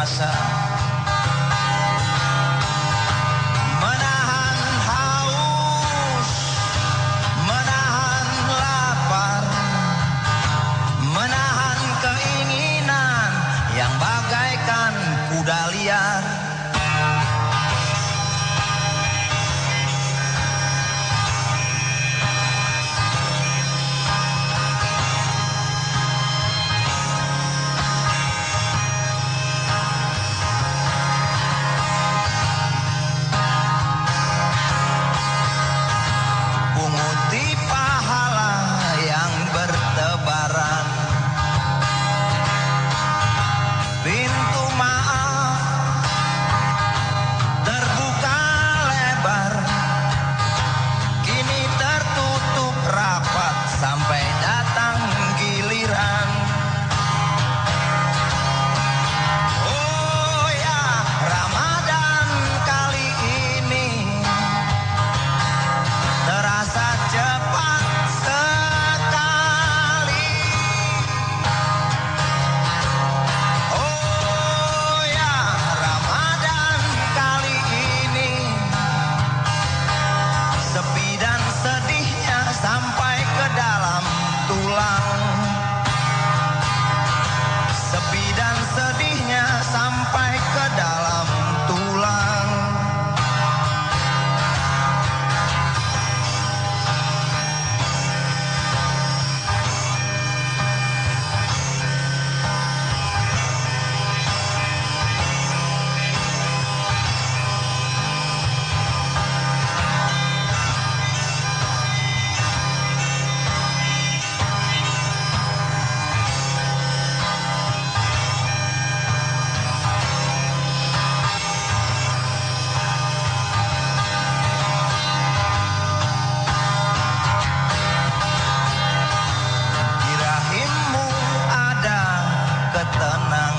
puasa ketenangan